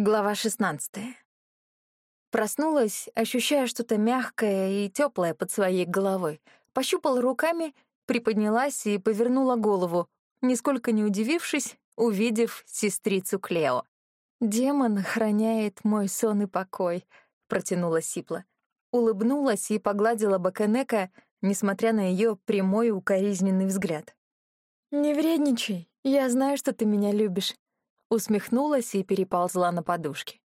Глава 16. Проснулась, ощущая что-то мягкое и теплое под своей головой. Пощупала руками, приподнялась и повернула голову, нисколько не удивившись, увидев сестрицу Клео. «Демон охраняет мой сон и покой», — протянула Сипла. Улыбнулась и погладила Баканека, несмотря на ее прямой укоризненный взгляд. «Не вредничай, я знаю, что ты меня любишь усмехнулась и переползла на подушке.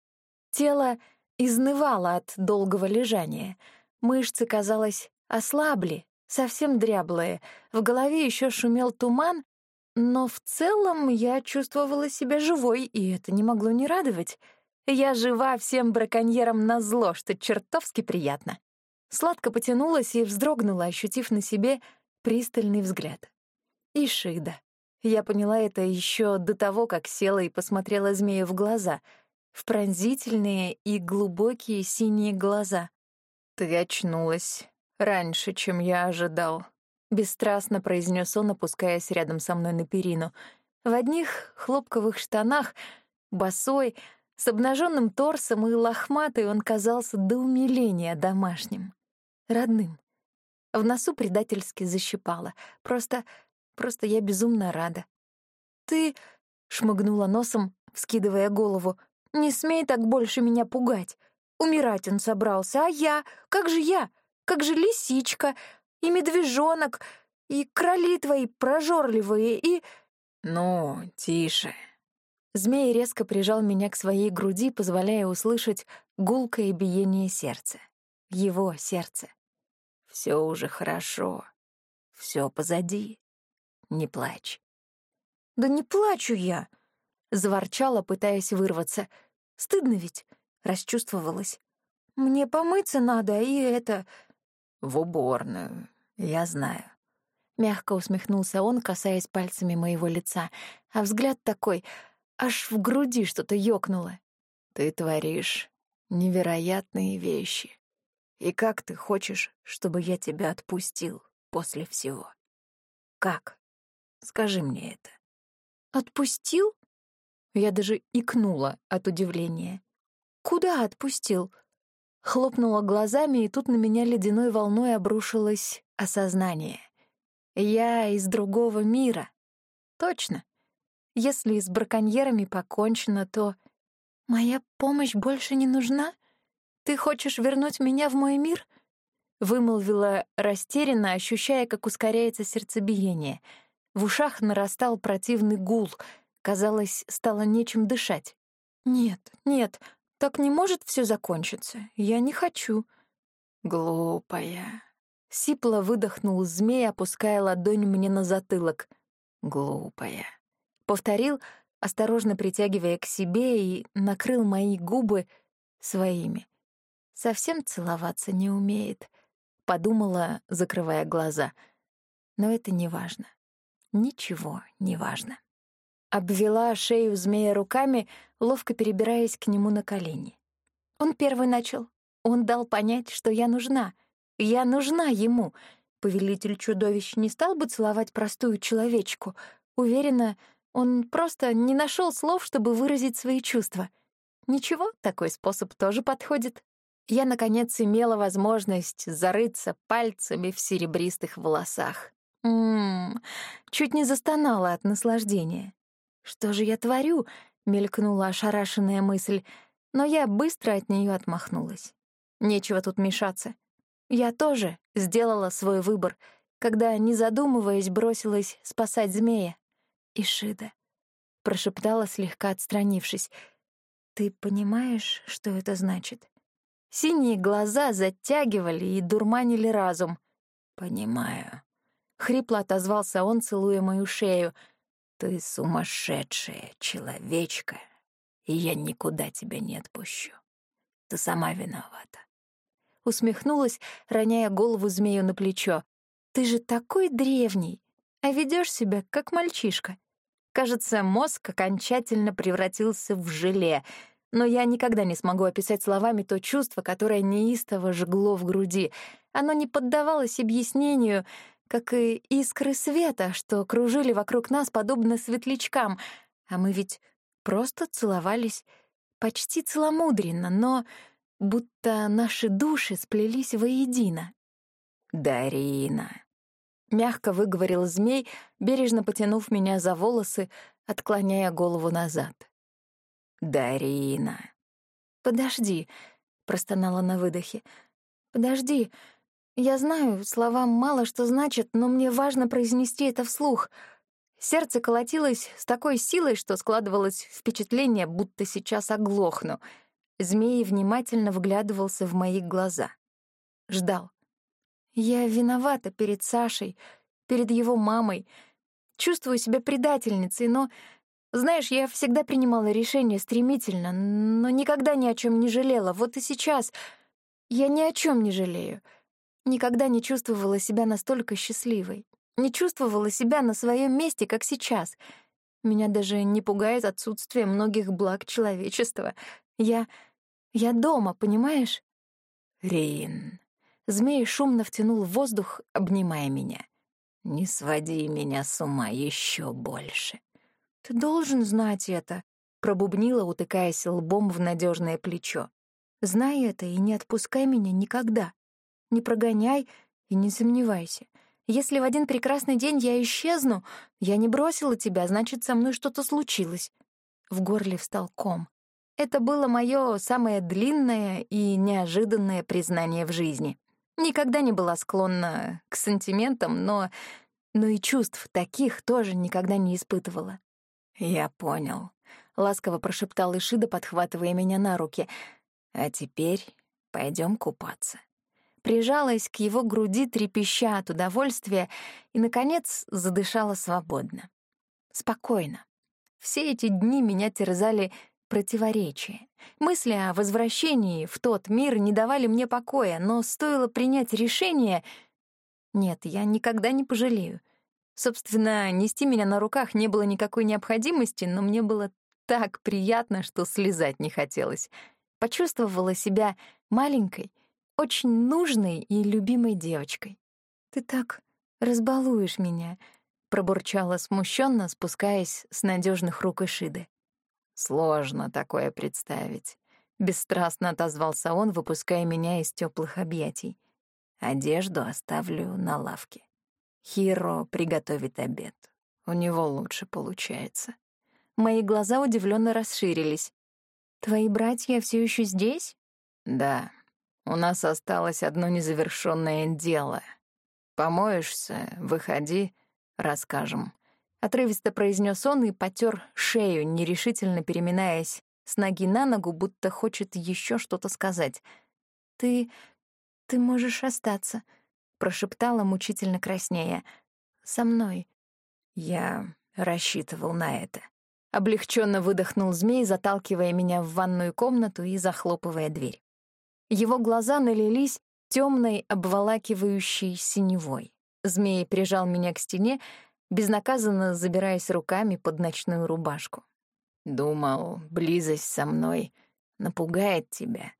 Тело изнывало от долгого лежания. Мышцы, казалось, ослабли, совсем дряблые. В голове еще шумел туман, но в целом я чувствовала себя живой, и это не могло не радовать. Я жива всем браконьерам на зло, что чертовски приятно. Сладко потянулась и вздрогнула, ощутив на себе пристальный взгляд. Ишида. Я поняла это еще до того, как села и посмотрела змею в глаза, в пронзительные и глубокие синие глаза. «Ты очнулась раньше, чем я ожидал», — бесстрастно произнес он, опускаясь рядом со мной на перину. В одних хлопковых штанах, босой, с обнаженным торсом и лохматый он казался до умиления домашним, родным. В носу предательски защипало. Просто Просто я безумно рада. «Ты...» — шмыгнула носом, вскидывая голову. «Не смей так больше меня пугать. Умирать он собрался, а я? Как же я? Как же лисичка? И медвежонок? И кроли твои прожорливые, и...» «Ну, тише». Змей резко прижал меня к своей груди, позволяя услышать гулкое биение сердца. Его сердце. Все уже хорошо. Все позади. Не плачь. «Да не плачу я!» — заворчала, пытаясь вырваться. «Стыдно ведь!» — расчувствовалась. «Мне помыться надо, и это...» «В уборную, я знаю». Мягко усмехнулся он, касаясь пальцами моего лица, а взгляд такой, аж в груди что-то ёкнуло. «Ты творишь невероятные вещи. И как ты хочешь, чтобы я тебя отпустил после всего? Как?» Скажи мне это». «Отпустил?» Я даже икнула от удивления. «Куда отпустил?» Хлопнула глазами, и тут на меня ледяной волной обрушилось осознание. Я из другого мира. Точно. Если с браконьерами покончено, то... Моя помощь больше не нужна? Ты хочешь вернуть меня в мой мир? Вымолвила растерянно, ощущая, как ускоряется сердцебиение — в ушах нарастал противный гул. Казалось, стало нечем дышать. «Нет, нет, так не может все закончиться. Я не хочу». «Глупая». Сипло выдохнул змей, опуская ладонь мне на затылок. «Глупая». Повторил, осторожно притягивая к себе и накрыл мои губы своими. Совсем целоваться не умеет, подумала, закрывая глаза. Но это не важно. Ничего не важно. Обвела шею змея руками, ловко перебираясь к нему на колени. Он первый начал. Он дал понять, что я нужна. Я нужна ему. Повелитель чудовищ не стал бы целовать простую человечку. Уверена, он просто не нашел слов, чтобы выразить свои чувства. Ничего, такой способ тоже подходит. Я, наконец, имела возможность зарыться пальцами в серебристых волосах. Ммм, чуть не застонала от наслаждения. «Что же я творю?» — мелькнула ошарашенная мысль, но я быстро от нее отмахнулась. Нечего тут мешаться. Я тоже сделала свой выбор, когда, не задумываясь, бросилась спасать змея. «Ишида», — прошептала, слегка отстранившись, — «ты понимаешь, что это значит?» Синие глаза затягивали и дурманили разум. «Понимаю», Хрипло отозвался он, целуя мою шею. «Ты сумасшедшая человечка, и я никуда тебя не отпущу. Ты сама виновата». Усмехнулась, роняя голову змею на плечо. «Ты же такой древний, а ведешь себя как мальчишка. Кажется, мозг окончательно превратился в желе, но я никогда не смогу описать словами то чувство, которое неистово жгло в груди. Оно не поддавалось объяснению — как и искры света, что кружили вокруг нас подобно светлячкам, а мы ведь просто целовались, почти целомудренно, но будто наши души сплелись воедино. «Дарина», — мягко выговорил змей, бережно потянув меня за волосы, отклоняя голову назад. «Дарина». «Подожди», — простонала на выдохе. «Подожди. Я знаю, слова мало что значат, но мне важно произнести это вслух». Сердце колотилось с такой силой, что складывалось впечатление, будто сейчас оглохну. Змей внимательно вглядывался в мои глаза. Ждал. Я виновата перед Сашей, перед его мамой. Чувствую себя предательницей, но знаешь, я всегда принимала решения стремительно, но никогда ни о чем не жалела. Вот и сейчас я ни о чем не жалею. Никогда не чувствовала себя настолько счастливой. Не чувствовала себя на своем месте, как сейчас. Меня даже не пугает отсутствие многих благ человечества. Я... я дома, понимаешь? Рин. Змей шумно втянул воздух, обнимая меня. Не своди меня с ума еще больше. «Ты должен знать это», — пробубнила, утыкаясь лбом в надежное плечо. «Знай это и не отпускай меня никогда. Не прогоняй и не сомневайся. Если в один прекрасный день я исчезну, я не бросила тебя, значит, со мной что-то случилось». В горле встал ком. Это было мое самое длинное и неожиданное признание в жизни. Никогда не была склонна к сантиментам, но, но и чувств таких тоже никогда не испытывала. «Я понял», — ласково прошептал Ишида, подхватывая меня на руки. «А теперь пойдем купаться». Прижалась к его груди, трепеща от удовольствия, и, наконец, задышала свободно. Спокойно. Все эти дни меня терзали противоречия. Мысли о возвращении в тот мир не давали мне покоя, но стоило принять решение... Нет, я никогда не пожалею. Собственно, нести меня на руках не было никакой необходимости, но мне было так приятно, что слезать не хотелось. Почувствовала себя маленькой, очень нужной и любимой девочкой. «Ты так разбалуешь меня», — пробурчала смущенно, спускаясь с надежных рук Ишиды. «Сложно такое представить», — бесстрастно отозвался он, выпуская меня из теплых объятий. «Одежду оставлю на лавке». Хиро приготовит обед. У него лучше получается. Мои глаза удивленно расширились. Твои братья все еще здесь? Да. У нас осталось одно незавершенное дело. Помоешься, выходи, расскажем. Отрывисто произнес он и потер шею, нерешительно переминаясь с ноги на ногу, будто хочет еще что-то сказать. Ты... ты можешь остаться прошептала мучительно краснея. «Со мной». Я рассчитывал на это. Облегченно выдохнул змей, заталкивая меня в ванную комнату и захлопывая дверь. Его глаза налились темной, обволакивающей синевой. Змей прижал меня к стене, безнаказанно забираясь руками под ночную рубашку. «Думал, близость со мной напугает тебя,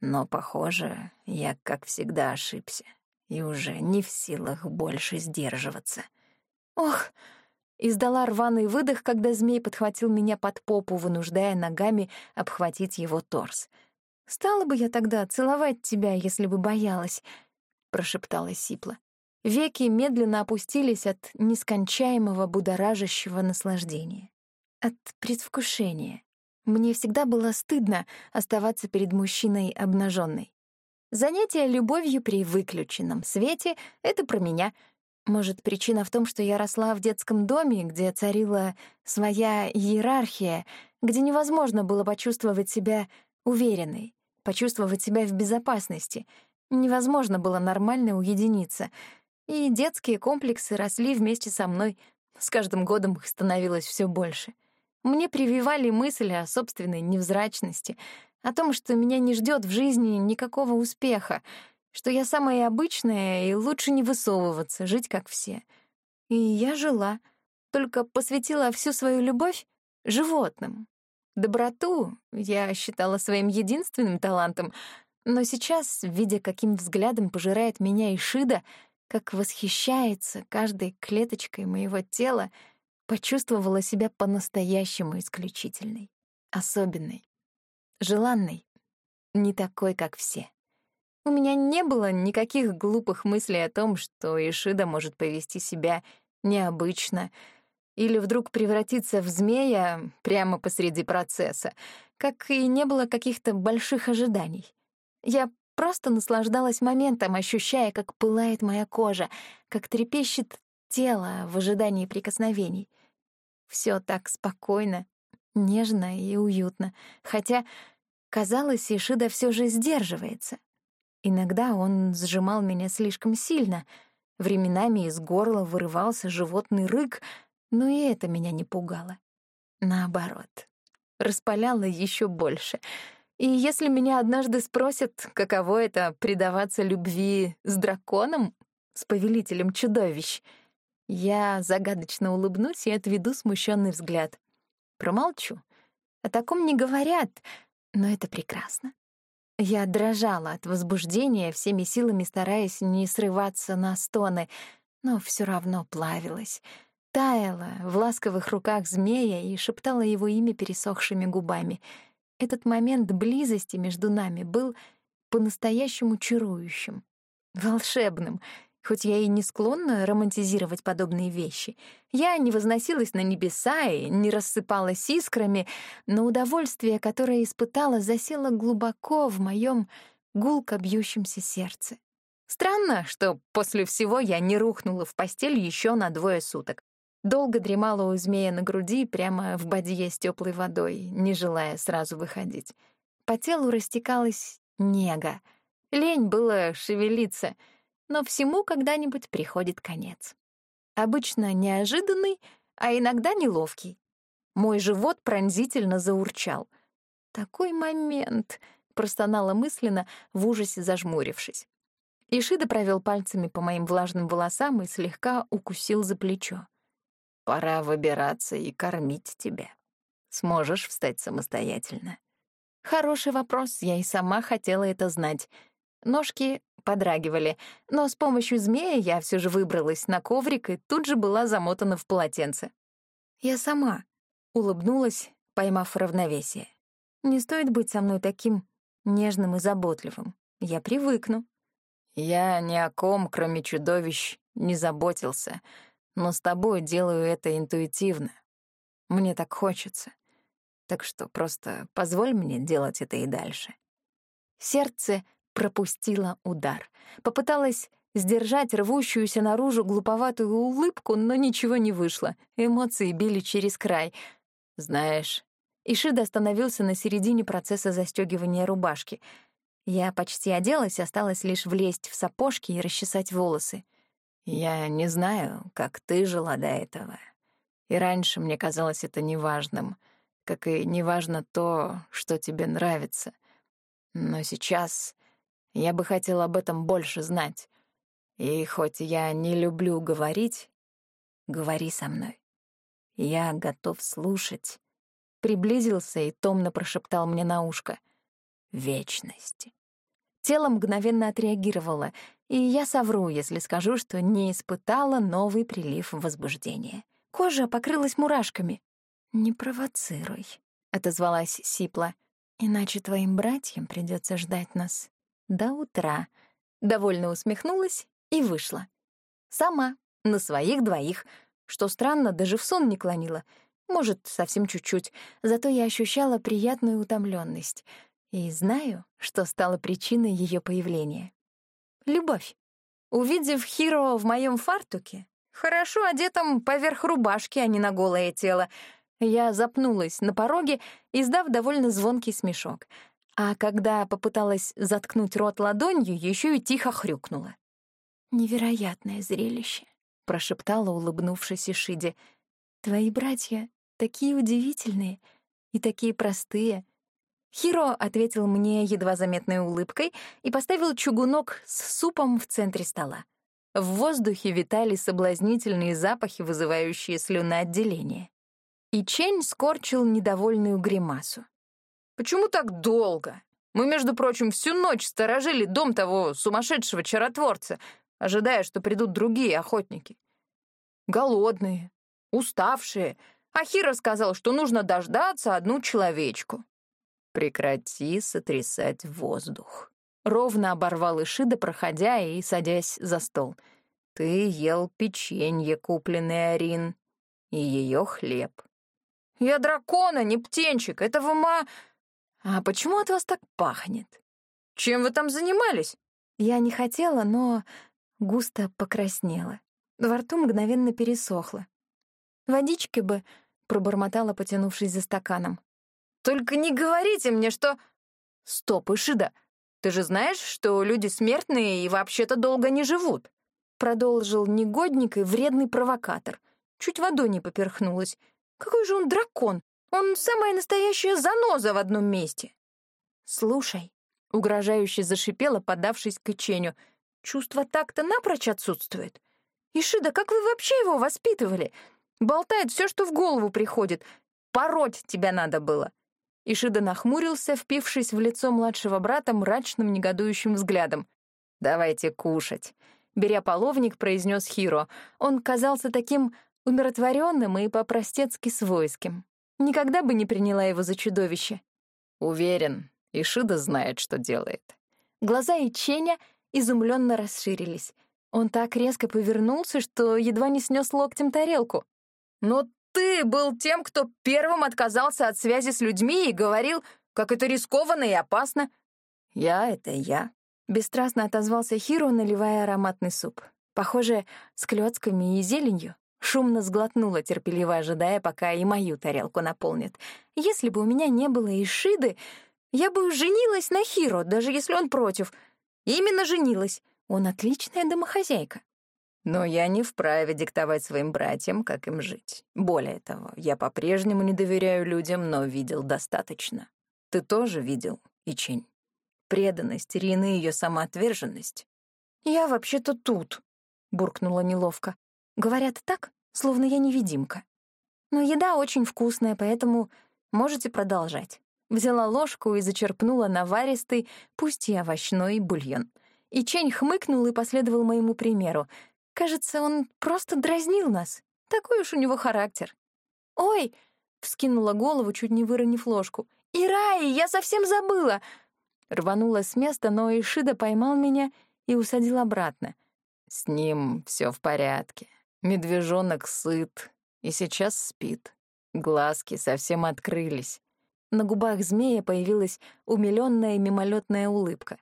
но, похоже, я, как всегда, ошибся и уже не в силах больше сдерживаться. «Ох!» — издала рваный выдох, когда змей подхватил меня под попу, вынуждая ногами обхватить его торс. «Стала бы я тогда целовать тебя, если бы боялась», — прошептала Сипла. Веки медленно опустились от нескончаемого будоражащего наслаждения. От предвкушения. Мне всегда было стыдно оставаться перед мужчиной обнаженной. Занятие любовью при выключенном свете — это про меня. Может, причина в том, что я росла в детском доме, где царила своя иерархия, где невозможно было почувствовать себя уверенной, почувствовать себя в безопасности. Невозможно было нормально уединиться. И детские комплексы росли вместе со мной. С каждым годом их становилось все больше. Мне прививали мысли о собственной невзрачности — о том, что меня не ждет в жизни никакого успеха, что я самая обычная и лучше не высовываться, жить как все. И я жила, только посвятила всю свою любовь животным. Доброту я считала своим единственным талантом, но сейчас, видя, каким взглядом пожирает меня Ишида, как восхищается каждой клеточкой моего тела, почувствовала себя по-настоящему исключительной, особенной. желанной, не такой, как все. У меня не было никаких глупых мыслей о том, что Ишида может повести себя необычно или вдруг превратиться в змея прямо посреди процесса, как и не было каких-то больших ожиданий. Я просто наслаждалась моментом, ощущая, как пылает моя кожа, как трепещет тело в ожидании прикосновений. Все так спокойно, нежно и уютно, хотя, казалось, Ишида все же сдерживается. Иногда он сжимал меня слишком сильно, временами из горла вырывался животный рык, но и это меня не пугало. Наоборот, распаляло еще больше. И если меня однажды спросят, каково это — предаваться любви с драконом, с повелителем чудовищ, я загадочно улыбнусь и отведу смущенный взгляд. Промолчу. О таком не говорят, но это прекрасно. Я дрожала от возбуждения, всеми силами стараясь не срываться на стоны, но все равно плавилась. Таяла в ласковых руках змея и шептала его имя пересохшими губами. Этот момент близости между нами был по-настоящему чарующим, волшебным — Хоть я и не склонна романтизировать подобные вещи, я не возносилась на небеса и не рассыпалась искрами, но удовольствие, которое испытала, засело глубоко в моем гулко бьющемся сердце. Странно, что после всего я не рухнула в постель еще на двое суток. Долго дремала у змея на груди прямо в бадье с теплой водой, не желая сразу выходить. По телу растекалась нега. Лень было шевелиться — но всему когда-нибудь приходит конец. Обычно неожиданный, а иногда неловкий. Мой живот пронзительно заурчал. «Такой момент!» — простонала мысленно, в ужасе зажмурившись. Ишида провел пальцами по моим влажным волосам и слегка укусил за плечо. «Пора выбираться и кормить тебя. Сможешь встать самостоятельно?» Хороший вопрос, я и сама хотела это знать. Ножки подрагивали, но с помощью змея я все же выбралась на коврик и тут же была замотана в полотенце. Я сама улыбнулась, поймав равновесие. Не стоит быть со мной таким нежным и заботливым. Я привыкну. Я ни о ком, кроме чудовищ, не заботился, но с тобой делаю это интуитивно. Мне так хочется. Так что просто позволь мне делать это и дальше. Сердце пропустила удар. Попыталась сдержать рвущуюся наружу глуповатую улыбку, но ничего не вышло. Эмоции били через край. «Знаешь...» Ишида остановился на середине процесса застегивания рубашки. Я почти оделась, осталось лишь влезть в сапожки и расчесать волосы. «Я не знаю, как ты жила до этого. И раньше мне казалось это неважным, как и неважно то, что тебе нравится. Но сейчас я бы хотел об этом больше знать. И хоть я не люблю говорить, говори со мной. Я готов слушать. Приблизился и томно прошептал мне на ушко. Вечности. Тело мгновенно отреагировало, и я совру, если скажу, что не испытала новый прилив возбуждения. Кожа покрылась мурашками. «Не провоцируй», — отозвалась Сипла, «иначе твоим братьям придется ждать нас до утра. Довольно усмехнулась и вышла. Сама, на своих двоих, что странно, даже в сон не клонила. Может, совсем чуть-чуть, зато я ощущала приятную утомленность и знаю, что стало причиной ее появления. Любовь. Увидев Хиро в моем фартуке, хорошо одетом поверх рубашки, а не на голое тело, я запнулась на пороге, издав довольно звонкий смешок — а когда попыталась заткнуть рот ладонью, еще и тихо хрюкнула. «Невероятное зрелище», — прошептала, улыбнувшись Ишиде. «Твои братья такие удивительные и такие простые». Хиро ответил мне едва заметной улыбкой и поставил чугунок с супом в центре стола. В воздухе витали соблазнительные запахи, вызывающие слюноотделение. И Чень скорчил недовольную гримасу. Почему так долго? Мы, между прочим, всю ночь сторожили дом того сумасшедшего чаротворца, ожидая, что придут другие охотники. Голодные, уставшие. Ахира сказал, что нужно дождаться одну человечку. Прекрати сотрясать воздух. Ровно оборвал Ишида, проходя и садясь за стол. Ты ел печенье, купленное Арин, и ее хлеб. Я дракона, не птенчик, это в. А почему от вас так пахнет? Чем вы там занимались? Я не хотела, но густо покраснела. Во рту мгновенно пересохло. «Водички бы», — пробормотала, потянувшись за стаканом. «Только не говорите мне, что...» «Стоп, Ишида, ты же знаешь, что люди смертные и вообще-то долго не живут?» Продолжил негодник и вредный провокатор. Чуть водой не поперхнулась. «Какой же он дракон! Он самая настоящая заноза в одном месте!» «Слушай», — угрожающе зашипела, подавшись к Иченю, «чувство так-то напрочь отсутствует. Ишида, как вы вообще его воспитывали? Болтает все, что в голову приходит. Пороть тебя надо было. Ишида нахмурился, впившись в лицо младшего брата мрачным негодующим взглядом. «Давайте кушать», — беря половник, произнес Хиро. Он казался таким умиротворенным и по-простецки свойским. Никогда бы не приняла его за чудовище. Уверен, Ишида знает, что делает. Глаза Иченя изумленно расширились. Он так резко повернулся, что едва не снес локтем тарелку. «Но ты был тем, кто первым отказался от связи с людьми и говорил, как это рискованно и опасно». «Я — это я», — бесстрастно отозвался Хиро, наливая ароматный суп. Похоже, с клёцками и зеленью. Шумно сглотнула, терпеливо ожидая, пока и мою тарелку наполнит. Если бы у меня не было Ишиды, я бы женилась на Хиро, даже если он против. Именно женилась. Он отличная домохозяйка. Но я не вправе диктовать своим братьям, как им жить. Более того, я по-прежнему не доверяю людям, но видел достаточно. Ты тоже видел, Ичень. Преданность Рины и ее самоотверженность. «Я вообще-то тут», — буркнула неловко. «Говорят так, словно я невидимка. Но еда очень вкусная, поэтому можете продолжать». Взяла ложку и зачерпнула наваристый, пусть и овощной, бульон — и Чень хмыкнул и последовал моему примеру. Кажется, он просто дразнил нас. Такой уж у него характер. «Ой!» — вскинула голову, чуть не выронив ложку. «Ираи, я совсем забыла!» Рванула с места, но Ишида поймал меня и усадил обратно. С ним все в порядке. Медвежонок сыт и сейчас спит. Глазки совсем открылись. На губах змея появилась умилённая мимолетная улыбка.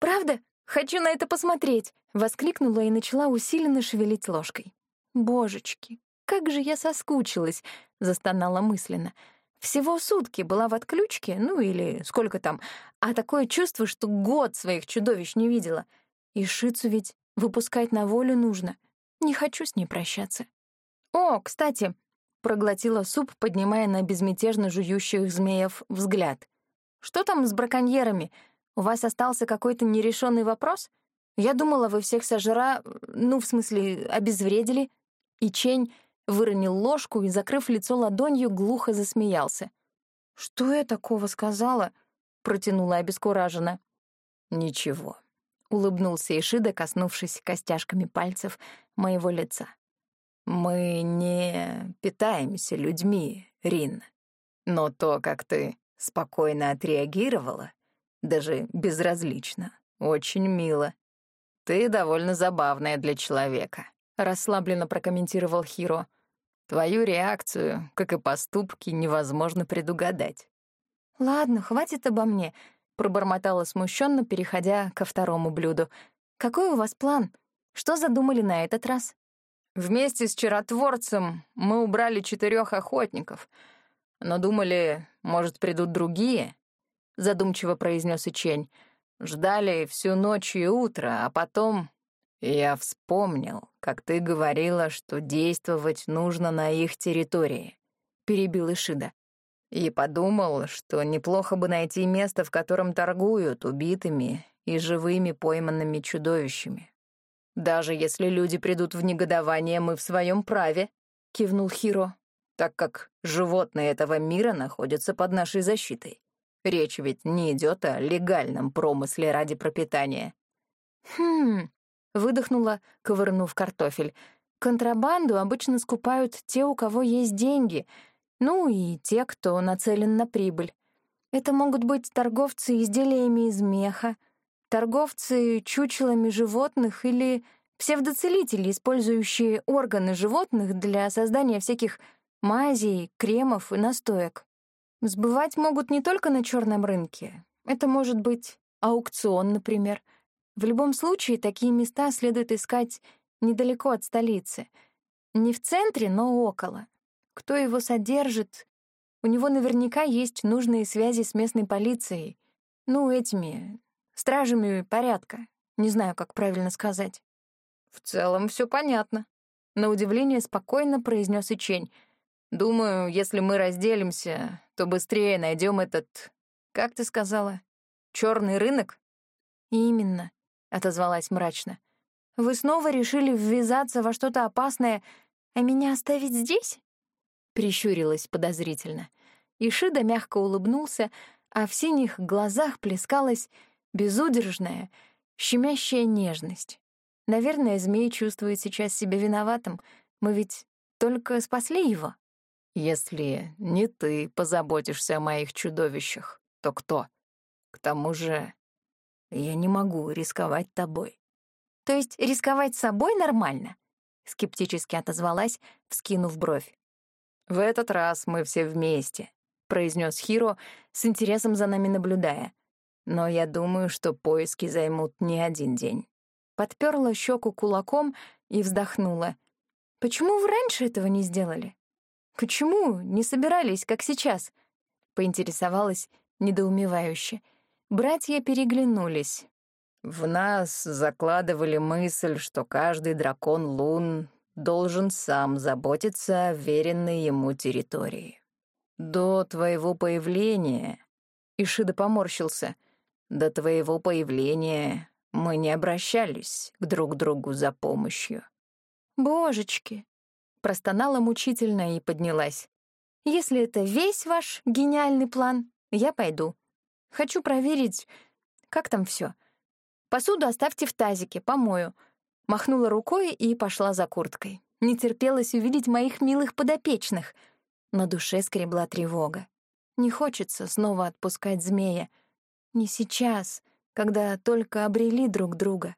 «Правда?» «Хочу на это посмотреть!» — воскликнула и начала усиленно шевелить ложкой. «Божечки, как же я соскучилась!» — застонала мысленно. Всего сутки была в отключке, ну или сколько там, а такое чувство, что год своих чудовищ не видела. И Шицу ведь выпускать на волю нужно. Не хочу с ней прощаться. «О, кстати!» — проглотила суп, поднимая на безмятежно жующих змеев взгляд. «Что там с браконьерами? У вас остался какой-то нерешенный вопрос? Я думала, вы всех сожра... Ну, в смысле, обезвредили». И Чень выронил ложку и, закрыв лицо ладонью, глухо засмеялся. «Что я такого сказала?» — протянула обескураженно. «Ничего», — улыбнулся Ишида, коснувшись костяшками пальцев моего лица. «Мы не питаемся людьми, Рин. Но то, как ты спокойно отреагировала, даже безразлично. Очень мило. Ты довольно забавная для человека, расслабленно прокомментировал Хиро. Твою реакцию, как и поступки, невозможно предугадать. Ладно, хватит обо мне, пробормотала смущенно, переходя ко второму блюду. Какой у вас план? Что задумали на этот раз? Вместе с чаротворцем мы убрали четырех охотников, но думали, может, придут другие, задумчиво произнес Ичень. Ждали всю ночь и утро, а потом я вспомнил, как ты говорила, что действовать нужно на их территории, перебил Ишида. И подумал, что неплохо бы найти место, в котором торгуют убитыми и живыми пойманными чудовищами. Даже если люди придут в негодование, мы в своем праве, кивнул Хиро, так как животные этого мира находятся под нашей защитой. Речь ведь не идет о легальном промысле ради пропитания. Хм, выдохнула, ковырнув картофель. Контрабанду обычно скупают те, у кого есть деньги, ну и те, кто нацелен на прибыль. Это могут быть торговцы изделиями из меха, торговцы чучелами животных или псевдоцелители, использующие органы животных для создания всяких мазей, кремов и настоек. Сбывать могут не только на черном рынке. Это может быть аукцион, например. В любом случае, такие места следует искать недалеко от столицы. Не в центре, но около. Кто его содержит? У него наверняка есть нужные связи с местной полицией. Ну, этими, стражами порядка. Не знаю, как правильно сказать. В целом все понятно. На удивление спокойно произнес Ичень. Думаю, если мы разделимся, то быстрее найдем этот... Как ты сказала? Черный рынок? Именно, отозвалась мрачно. Вы снова решили ввязаться во что-то опасное, а меня оставить здесь? Прищурилась подозрительно. Ишида мягко улыбнулся, а в синих глазах плескалась безудержная, щемящая нежность. Наверное, змей чувствует сейчас себя виноватым. Мы ведь только спасли его. Если не ты позаботишься о моих чудовищах, то кто? К тому же я не могу рисковать тобой. То есть рисковать собой нормально? Скептически отозвалась, вскинув бровь. В этот раз мы все вместе, произнес Хиро, с интересом за нами наблюдая. Но я думаю, что поиски займут не один день. Подперла щеку кулаком и вздохнула. Почему вы раньше этого не сделали? Почему не собирались, как сейчас? Поинтересовалась недоумевающе. Братья переглянулись. В нас закладывали мысль, что каждый дракон лун должен сам заботиться о веренной ему территории. До твоего появления... Ишида поморщился. До твоего появления мы не обращались к друг другу за помощью. «Божечки!» — простонала мучительно и поднялась. «Если это весь ваш гениальный план, я пойду. Хочу проверить, как там все. Посуду оставьте в тазике, помою». Махнула рукой и пошла за курткой. Не терпелось увидеть моих милых подопечных. На душе скребла тревога. Не хочется снова отпускать змея. Не сейчас, когда только обрели друг друга.